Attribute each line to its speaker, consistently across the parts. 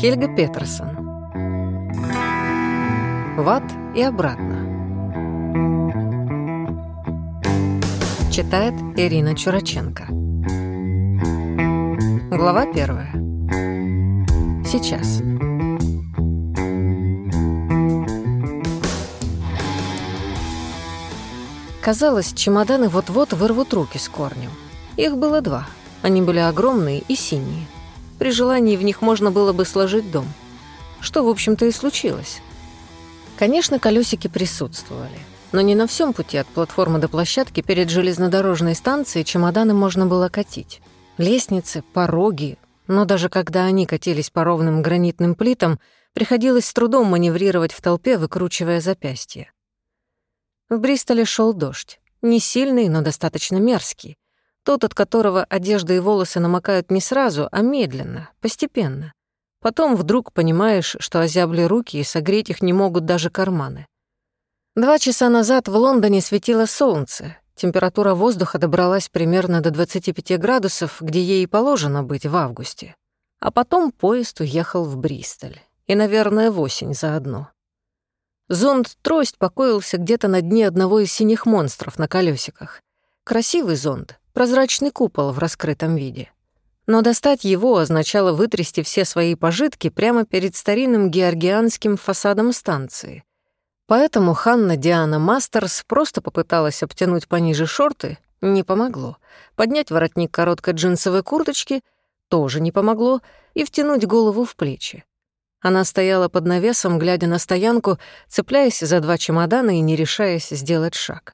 Speaker 1: Хельга Петерсон. В ад и обратно. Читает Ирина Чураченко. Глава первая. Сейчас. Казалось, чемоданы вот-вот вырвут руки с корнем. Их было два. Они были огромные и синие. При желании в них можно было бы сложить дом. Что, в общем-то, и случилось. Конечно, колесики присутствовали. Но не на всем пути от платформы до площадки перед железнодорожной станцией чемоданы можно было катить. Лестницы, пороги. Но даже когда они катились по ровным гранитным плитам, приходилось с трудом маневрировать в толпе, выкручивая запястье. В Бристоле шел дождь. Не сильный, но достаточно мерзкий. Тот, от которого одежда и волосы намокают не сразу, а медленно, постепенно. Потом вдруг понимаешь, что озябли руки и согреть их не могут даже карманы. Два часа назад в Лондоне светило солнце. Температура воздуха добралась примерно до 25 градусов, где ей и положено быть в августе. А потом поезд уехал в Бристоль. И, наверное, в осень заодно. Зонд-трость покоился где-то на дне одного из синих монстров на колесиках. Красивый зонд, прозрачный купол в раскрытом виде. Но достать его означало вытрясти все свои пожитки прямо перед старинным георгианским фасадом станции. Поэтому Ханна Диана Мастерс просто попыталась обтянуть пониже шорты, не помогло. Поднять воротник короткой джинсовой курточки тоже не помогло, и втянуть голову в плечи. Она стояла под навесом, глядя на стоянку, цепляясь за два чемодана и не решаясь сделать шаг.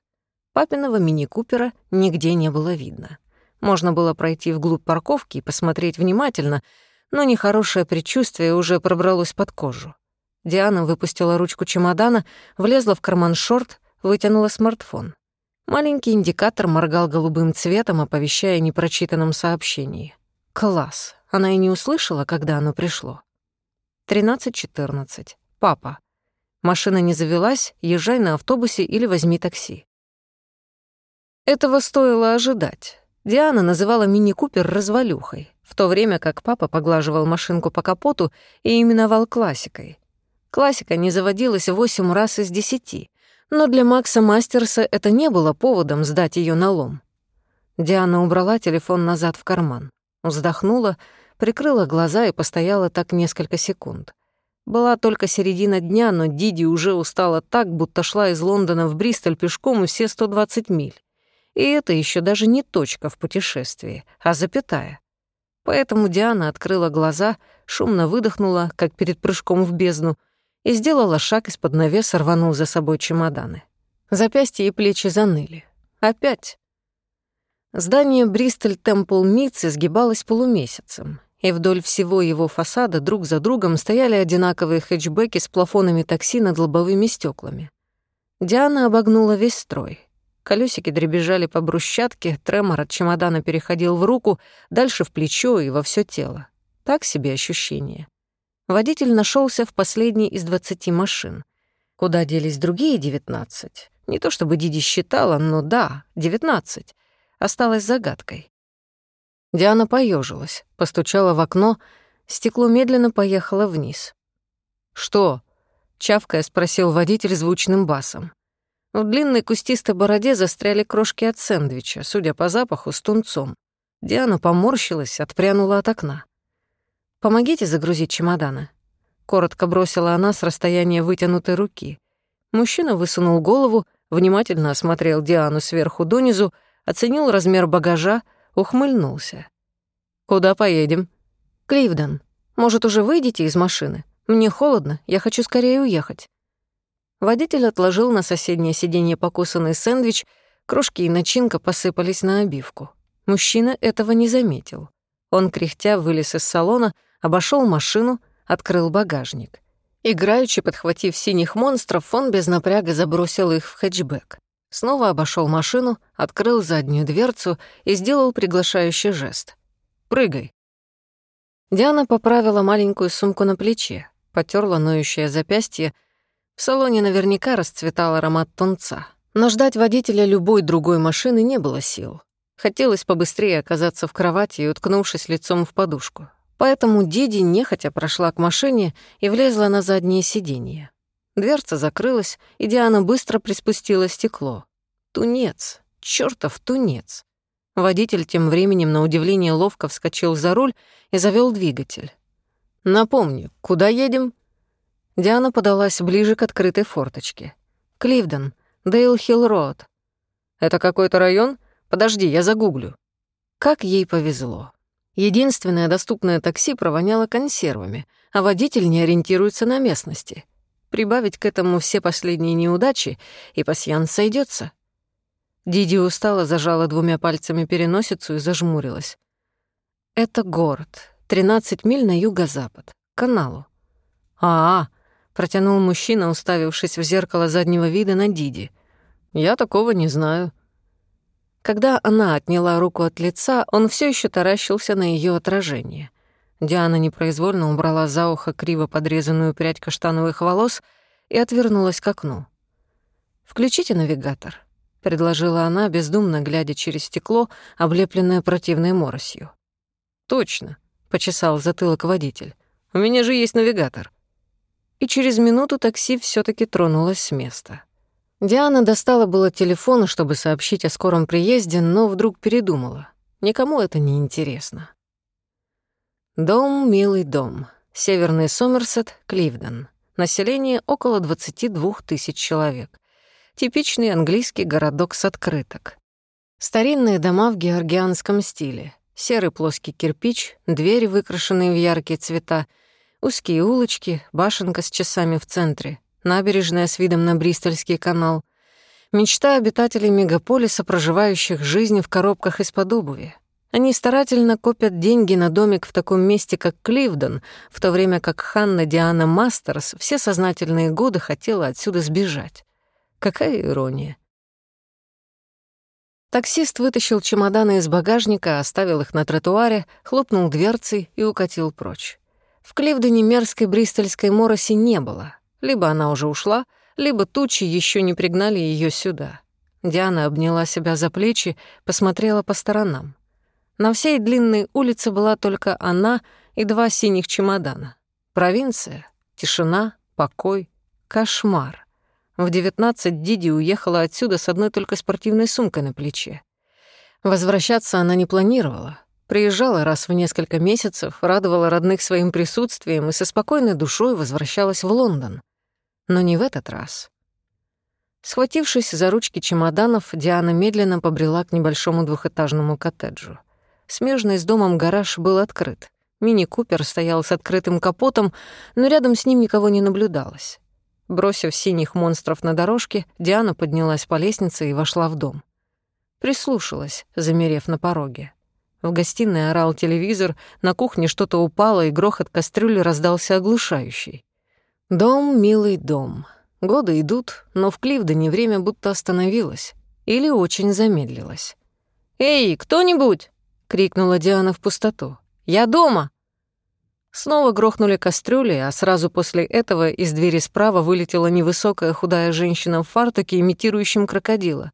Speaker 1: Папиного мини-купера нигде не было видно. Можно было пройти вглубь парковки и посмотреть внимательно, но нехорошее предчувствие уже пробралось под кожу. Диана выпустила ручку чемодана, влезла в карман шорт, вытянула смартфон. Маленький индикатор моргал голубым цветом, оповещая о непрочитанном сообщении. Класс. Она и не услышала, когда оно пришло. 13.14. Папа. Машина не завелась, езжай на автобусе или возьми такси. Этого стоило ожидать. Диана называла мини-купер развалюхой, в то время как папа поглаживал машинку по капоту и именовал классикой. Классика не заводилась восемь раз из десяти, но для Макса Мастерса это не было поводом сдать ее на лом. Диана убрала телефон назад в карман, вздохнула, прикрыла глаза и постояла так несколько секунд. Была только середина дня, но Диди уже устала так, будто шла из Лондона в Бристоль пешком все 120 миль. И это еще даже не точка в путешествии, а запятая. Поэтому Диана открыла глаза, шумно выдохнула, как перед прыжком в бездну, и сделала шаг из-под навеса, рванул за собой чемоданы. Запястья и плечи заныли. Опять. Здание Бристоль Темпл Митс изгибалось полумесяцем, и вдоль всего его фасада друг за другом стояли одинаковые хэтчбеки с плафонами такси над лобовыми стеклами. Диана обогнула весь строй. Колесики дребезжали по брусчатке, тремор от чемодана переходил в руку, дальше в плечо и во все тело. Так себе ощущение. Водитель нашелся в последней из двадцати машин. Куда делись другие девятнадцать? Не то чтобы Диди считала, но да, девятнадцать. Осталось загадкой. Диана поежилась, постучала в окно, стекло медленно поехало вниз. «Что?» — чавкая спросил водитель звучным басом. В длинной кустистой бороде застряли крошки от сэндвича, судя по запаху, с тунцом. Диана поморщилась, отпрянула от окна. «Помогите загрузить чемоданы», — коротко бросила она с расстояния вытянутой руки. Мужчина высунул голову, внимательно осмотрел Диану сверху донизу, оценил размер багажа, ухмыльнулся. «Куда поедем?» «Кливден. Может, уже выйдете из машины? Мне холодно, я хочу скорее уехать». Водитель отложил на соседнее сиденье покусанный сэндвич, крошки и начинка посыпались на обивку. Мужчина этого не заметил. Он, кряхтя, вылез из салона, обошел машину, открыл багажник. Играючи, подхватив синих монстров, он без напряга забросил их в хэтчбэк. Снова обошел машину, открыл заднюю дверцу и сделал приглашающий жест. «Прыгай». Диана поправила маленькую сумку на плече, потерла ноющее запястье в салоне наверняка расцветал аромат тунца, но ждать водителя любой другой машины не было сил. Хотелось побыстрее оказаться в кровати и уткнувшись лицом в подушку. Поэтому Диди нехотя прошла к машине и влезла на заднее сиденье. Дверца закрылась, и Диана быстро приспустила стекло. Тунец, чёртов тунец. Водитель тем временем на удивление ловко вскочил за руль и завёл двигатель. «Напомню, куда едем?» Диана подалась ближе к открытой форточке. «Кливден, Дейл-Хилл-Роуд». «Это какой-то район? Подожди, я загуглю». Как ей повезло. Единственное доступное такси провоняло консервами, а водитель не ориентируется на местности. Прибавить к этому все последние неудачи, и пасьянс сойдется. Диди устало зажала двумя пальцами переносицу и зажмурилась. «Это город. 13 миль на юго-запад. К каналу». «А-а», — протянул мужчина, уставившись в зеркало заднего вида на Диди. «Я такого не знаю». Когда она отняла руку от лица, он все еще таращился на ее отражение. Диана непроизвольно убрала за ухо криво подрезанную прядь каштановых волос и отвернулась к окну. «Включите навигатор», — предложила она, бездумно глядя через стекло, облепленное противной моросью. «Точно», — почесал затылок водитель. «У меня же есть навигатор». И через минуту такси все таки тронулось с места. Диана достала было телефон, чтобы сообщить о скором приезде, но вдруг передумала. Никому это не интересно. Дом, милый дом. Северный Сомерсет, Кливден. Население около 22 тысяч человек. Типичный английский городок с открыток. Старинные дома в георгианском стиле. Серый плоский кирпич, двери, выкрашенные в яркие цвета, узкие улочки, башенка с часами в центре, набережная с видом на Бристольский канал. Мечта обитателей мегаполиса, проживающих жизнь в коробках из-под обуви. Они старательно копят деньги на домик в таком месте, как Кливден, в то время как Ханна Диана Мастерс все сознательные годы хотела отсюда сбежать. Какая ирония. Таксист вытащил чемоданы из багажника, оставил их на тротуаре, хлопнул дверцей и укатил прочь. В Кливдене мерзкой бристольской мороси не было. Либо она уже ушла, либо тучи еще не пригнали ее сюда. Диана обняла себя за плечи, посмотрела по сторонам. На всей длинной улице была только она и два синих чемодана. Провинция, тишина, покой, кошмар. В девятнадцать Диди уехала отсюда с одной только спортивной сумкой на плече. Возвращаться она не планировала. Приезжала раз в несколько месяцев, радовала родных своим присутствием и со спокойной душой возвращалась в Лондон — но не в этот раз. Схватившись за ручки чемоданов, Диана медленно побрела к небольшому двухэтажному коттеджу. Смежный с домом гараж был открыт. Мини-купер стоял с открытым капотом, но рядом с ним никого не наблюдалось. Бросив синих монстров на дорожке, Диана поднялась по лестнице и вошла в дом. Прислушалась, замерев на пороге. В гостиной орал телевизор, на кухне что-то упало, и грохот кастрюли раздался оглушающий. Дом, милый дом. Годы идут, но в Кливдоне время будто остановилось или очень замедлилось. «Эй, кто-нибудь!» — крикнула Диана в пустоту. «Я дома!» Снова грохнули кастрюли, а сразу после этого из двери справа вылетела невысокая худая женщина в фартуке, имитирующем крокодила.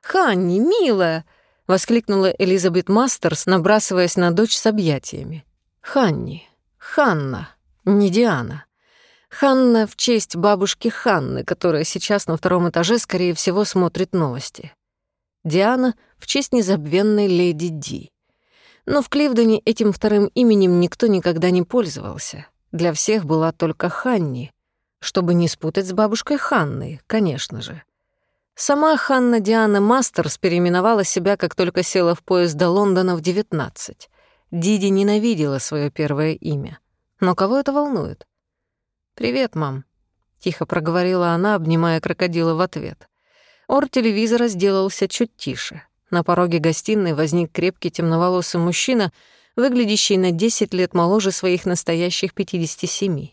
Speaker 1: «Ханни, милая!» — воскликнула Элизабет Мастерс, набрасываясь на дочь с объятиями. «Ханни, Ханна, не Диана». Ханна в честь бабушки Ханны, которая сейчас на втором этаже, скорее всего, смотрит новости. Диана в честь незабвенной леди Ди. Но в Кливдоне этим вторым именем никто никогда не пользовался. Для всех была только Ханни, чтобы не спутать с бабушкой Ханной, конечно же. Сама Ханна Диана Мастерс переименовала себя, как только села в поезд до Лондона в 19. Диди ненавидела свое первое имя. Но кого это волнует? «Привет, мам», — тихо проговорила она, обнимая крокодила в ответ. Ор телевизора сделался чуть тише. На пороге гостиной возник крепкий темноволосый мужчина, выглядящий на 10 лет моложе своих настоящих 57.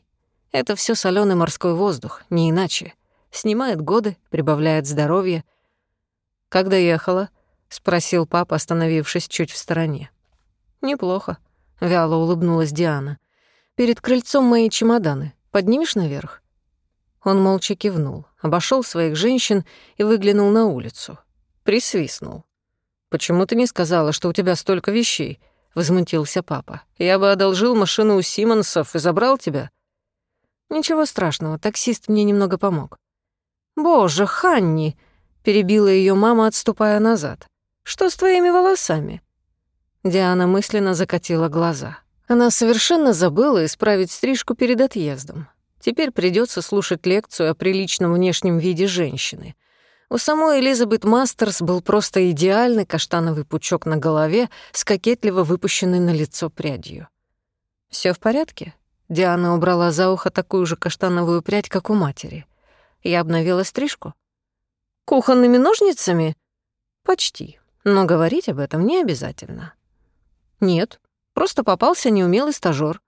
Speaker 1: Это все соленый морской воздух, не иначе. Снимает годы, прибавляет здоровье. «Когда ехала?» — спросил папа, остановившись чуть в стороне. «Неплохо», — вяло улыбнулась Диана. «Перед крыльцом мои чемоданы. Поднимешь наверх?» Он молча кивнул, обошел своих женщин и выглянул на улицу. Присвистнул. «Почему ты не сказала, что у тебя столько вещей? — возмутился папа. «Я бы одолжил машину у Симонсов и забрал тебя». «Ничего страшного, таксист мне немного помог». «Боже, Ханни!» — перебила ее мама, отступая назад. «Что с твоими волосами?» Диана мысленно закатила глаза. Она совершенно забыла исправить стрижку перед отъездом. Теперь придется слушать лекцию о приличном внешнем виде женщины. У самой Элизабет Мастерс был просто идеальный каштановый пучок на голове с кокетливо выпущенной на лицо прядью. Все в порядке?» Диана убрала за ухо такую же каштановую прядь, как у матери. Я обновила стрижку. «Кухонными ножницами?» «Почти. Но говорить об этом не обязательно». «Нет, просто попался неумелый стажёр».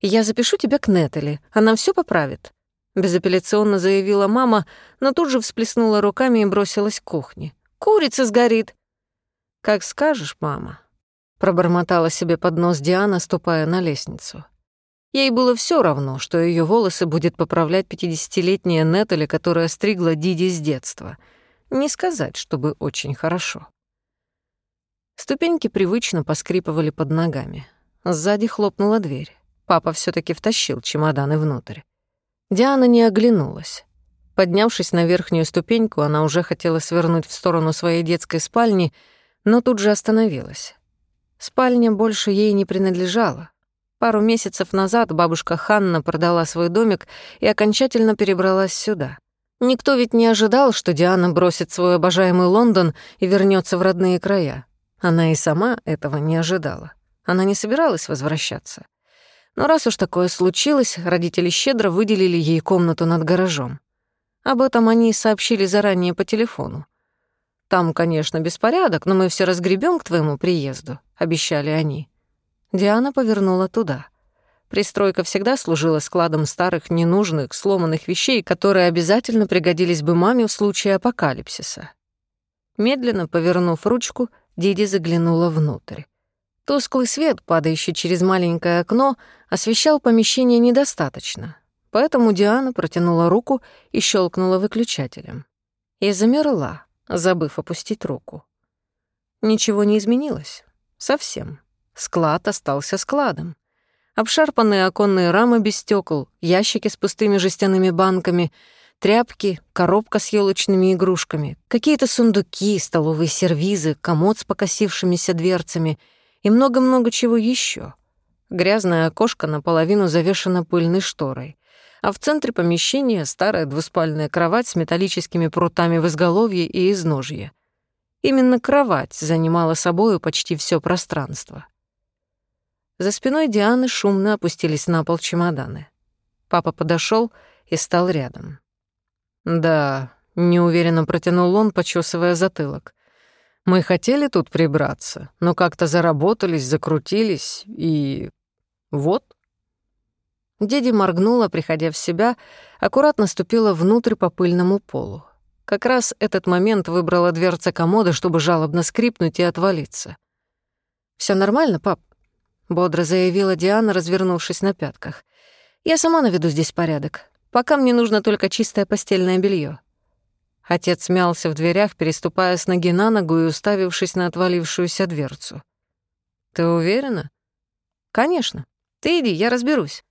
Speaker 1: «Я запишу тебя к Нетали, она все поправит», Безапелляционно заявила мама, но тут же всплеснула руками и бросилась к кухне. «Курица сгорит!» «Как скажешь, мама», — пробормотала себе под нос Диана, ступая на лестницу. Ей было все равно, что ее волосы будет поправлять пятидесятилетняя Нетали, которая стригла Диди с детства. Не сказать, чтобы очень хорошо. Ступеньки привычно поскрипывали под ногами. Сзади хлопнула дверь. Папа все таки втащил чемоданы внутрь. Диана не оглянулась. Поднявшись на верхнюю ступеньку, она уже хотела свернуть в сторону своей детской спальни, но тут же остановилась. Спальня больше ей не принадлежала. Пару месяцев назад бабушка Ханна продала свой домик и окончательно перебралась сюда. Никто ведь не ожидал, что Диана бросит свой обожаемый Лондон и вернется в родные края. Она и сама этого не ожидала. Она не собиралась возвращаться. Но раз уж такое случилось, родители щедро выделили ей комнату над гаражом. Об этом они сообщили заранее по телефону. «Там, конечно, беспорядок, но мы все разгребем к твоему приезду», — обещали они. Диана повернула туда. Пристройка всегда служила складом старых, ненужных, сломанных вещей, которые обязательно пригодились бы маме в случае апокалипсиса. Медленно повернув ручку, Диди заглянула внутрь. Тусклый свет, падающий через маленькое окно, освещал помещение недостаточно, поэтому Диана протянула руку и щелкнула выключателем. И замерла, забыв опустить руку. Ничего не изменилось. Совсем. Склад остался складом. Обшарпанные оконные рамы без стекол, ящики с пустыми жестяными банками, тряпки, коробка с елочными игрушками, какие-то сундуки, столовые сервизы, комод с покосившимися дверцами — и много-много чего еще. Грязное окошко наполовину завешено пыльной шторой, а в центре помещения старая двуспальная кровать с металлическими прутами в изголовье и изножье. Именно кровать занимала собою почти все пространство. За спиной Дианы шумно опустились на пол чемоданы. Папа подошел и стал рядом. «Да», — неуверенно протянул он, почесывая затылок. Мы хотели тут прибраться, но как-то заработались, закрутились, и... вот. Деди моргнула, приходя в себя, аккуратно ступила внутрь по пыльному полу. Как раз этот момент выбрала дверца комода, чтобы жалобно скрипнуть и отвалиться. Все нормально, пап?» — бодро заявила Диана, развернувшись на пятках. «Я сама наведу здесь порядок. Пока мне нужно только чистое постельное белье. Отец мялся в дверях, переступая с ноги на ногу и уставившись на отвалившуюся дверцу. «Ты уверена?» «Конечно. Ты иди, я разберусь».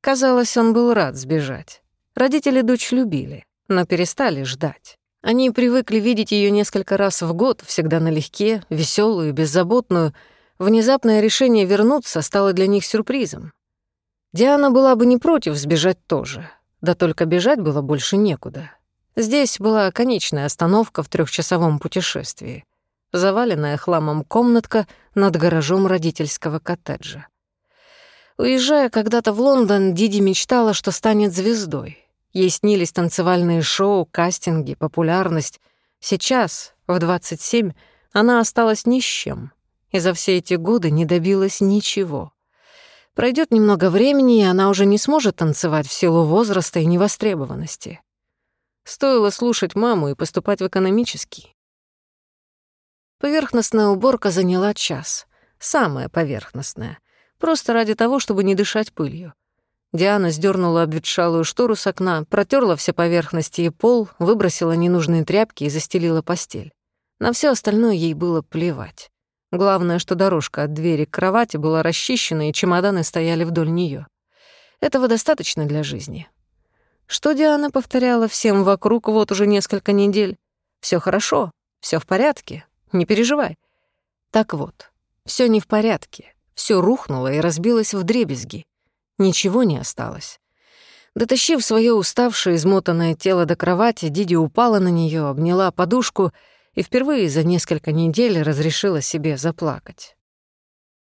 Speaker 1: Казалось, он был рад сбежать. Родители дочь любили, но перестали ждать. Они привыкли видеть ее несколько раз в год, всегда налегке, веселую, беззаботную. Внезапное решение вернуться стало для них сюрпризом. Диана была бы не против сбежать тоже, да только бежать было больше некуда. Здесь была конечная остановка в трехчасовом путешествии. Заваленная хламом комнатка над гаражом родительского коттеджа. Уезжая когда-то в Лондон, Диди мечтала, что станет звездой. Ей снились танцевальные шоу, кастинги, популярность. Сейчас, в 27, она осталась ни с чем. И за все эти годы не добилась ничего. Пройдет немного времени, и она уже не сможет танцевать в силу возраста и невостребованности. Стоило слушать маму и поступать в экономический. Поверхностная уборка заняла час. Самая поверхностная. Просто ради того, чтобы не дышать пылью. Диана сдернула обветшалую штору с окна, протерла все поверхности и пол, выбросила ненужные тряпки и застелила постель. На все остальное ей было плевать. Главное, что дорожка от двери к кровати была расчищена, и чемоданы стояли вдоль нее. Этого достаточно для жизни. Что Диана повторяла всем вокруг вот уже несколько недель? Все хорошо, все в порядке, не переживай. Так вот, все не в порядке, все рухнуло и разбилось в дребезги. Ничего не осталось. Дотащив свое уставшее, измотанное тело до кровати, Диди упала на нее, обняла подушку и впервые за несколько недель разрешила себе заплакать.